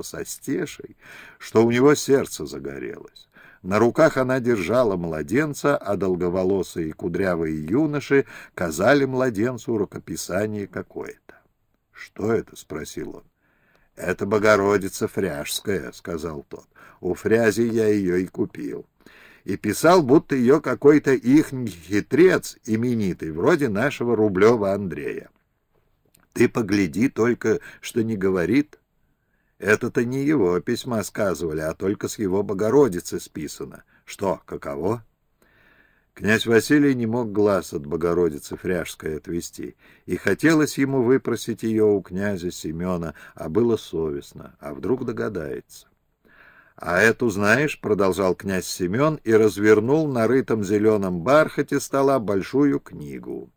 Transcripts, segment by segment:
знакомства со Стешей, что у него сердце загорелось. На руках она держала младенца, а долговолосые и кудрявые юноши казали младенцу рукописание какое-то. — Что это? — спросил он. — Это Богородица Фряжская, — сказал тот. — У Фрязи я ее и купил. И писал, будто ее какой-то их хитрец именитый, вроде нашего Рублева Андрея. Ты погляди только, что не говорит. Это-то не его письма сказывали, а только с его Богородицы списано. Что, каково? Князь Василий не мог глаз от Богородицы Фряжской отвести, и хотелось ему выпросить ее у князя Семена, а было совестно, а вдруг догадается. «А эту знаешь?» — продолжал князь Семен и развернул на рытом зеленом бархате стола большую книгу.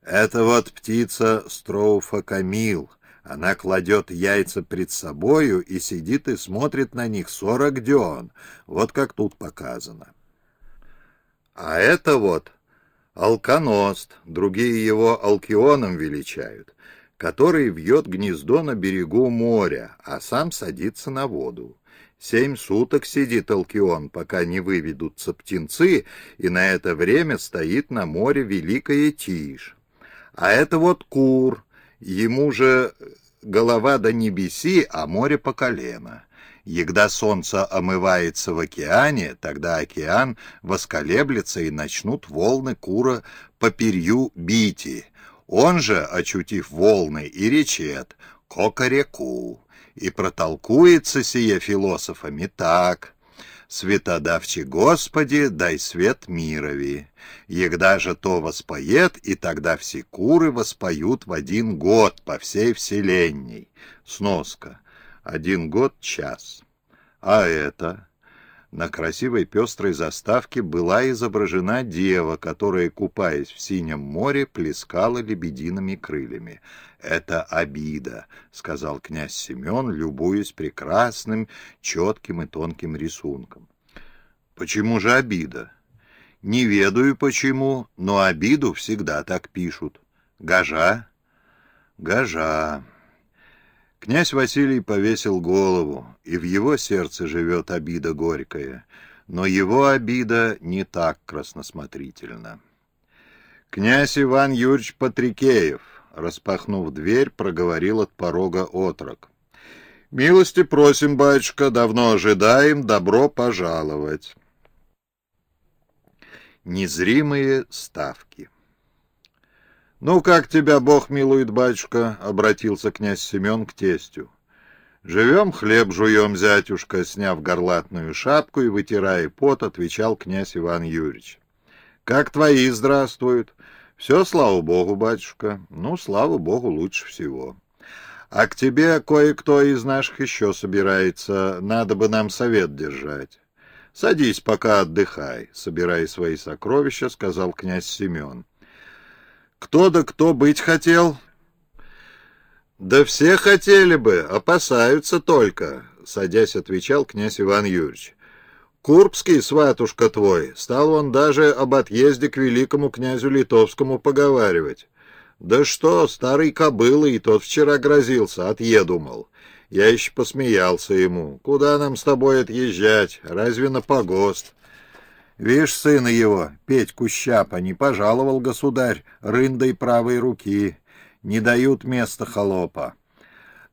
«Это вот птица Строуфа Камил. Она кладет яйца пред собою и сидит и смотрит на них сорок дён. Вот как тут показано. А это вот алконост, другие его алкионом величают, который вьет гнездо на берегу моря, а сам садится на воду. Семь суток сидит Алкион, пока не выведутся птенцы, и на это время стоит на море великая тишь. А это вот кур, ему же голова до небеси, а море по колено. Егда солнце омывается в океане, тогда океан восколеблется и начнут волны кура по перью бити. Он же, очутив волны, и речет «Кока-реку» и протолкуется сие философами так. Светодавчи Господи, дай свет мирови. Егда же то воспоет, и тогда все куры воспоют в один год по всей вселенной. Сноска. Один год — час. А это... На красивой пестрой заставке была изображена дева, которая, купаясь в синем море, плескала лебедиными крыльями. «Это обида», — сказал князь Семен, любуясь прекрасным, четким и тонким рисунком. «Почему же обида?» «Не ведаю почему, но обиду всегда так пишут. Гажа?» «Гажа». Князь Василий повесил голову, и в его сердце живет обида горькая, но его обида не так красносмотрительна. Князь Иван Юрьевич Патрикеев, распахнув дверь, проговорил от порога отрок. «Милости просим, батюшка, давно ожидаем, добро пожаловать». Незримые ставки «Ну, как тебя Бог милует, батюшка?» — обратился князь Семен к тестю. «Живем, хлеб жуем, зятюшка», — сняв горлатную шапку и вытирая пот, отвечал князь Иван Юрьевич. «Как твои здравствуют?» «Все, слава богу, батюшка. Ну, слава богу, лучше всего. А к тебе кое-кто из наших еще собирается. Надо бы нам совет держать». «Садись, пока отдыхай», — собирая свои сокровища, — сказал князь Семен. Кто да кто быть хотел? Да все хотели бы, опасаются только, садясь, отвечал князь Иван Юрьевич. Курбский, сватушка твой, стал он даже об отъезде к великому князю Литовскому поговаривать. Да что, старый кобыла, и тот вчера грозился, отъеду, мол. Я еще посмеялся ему. Куда нам с тобой отъезжать? Разве на погост? Вишь, сына его, Петьку Щапа, не пожаловал государь рындой правой руки, не дают места холопа.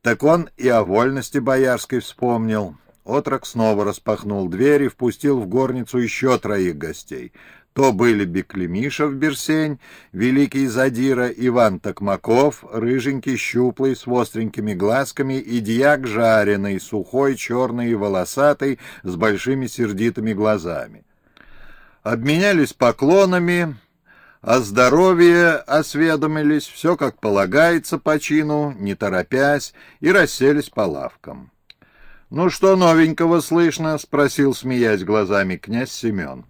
Так он и о вольности боярской вспомнил. Отрок снова распахнул дверь и впустил в горницу еще троих гостей. То были Беклемишев Берсень, великий задира Иван Токмаков, рыженький, щуплый, с остренькими глазками, и дьяк жареный, сухой, черный и волосатый, с большими сердитыми глазами обменялись поклонами, о здоровье осведомились, все как полагается по чину, не торопясь, и расселись по лавкам. «Ну что новенького слышно?» — спросил, смеясь глазами, князь Семен.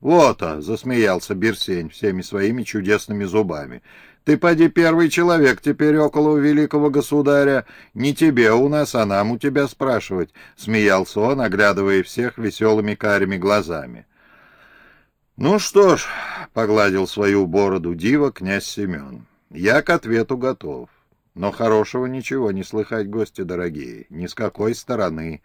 «Вот-а!» — засмеялся Берсень всеми своими чудесными зубами. «Ты, поди, первый человек теперь около великого государя. Не тебе у нас, а нам у тебя спрашивать», — смеялся он, оглядывая всех веселыми карими глазами. «Ну что ж», — погладил свою бороду дива князь Семен, — «я к ответу готов. Но хорошего ничего не слыхать, гости дорогие, ни с какой стороны.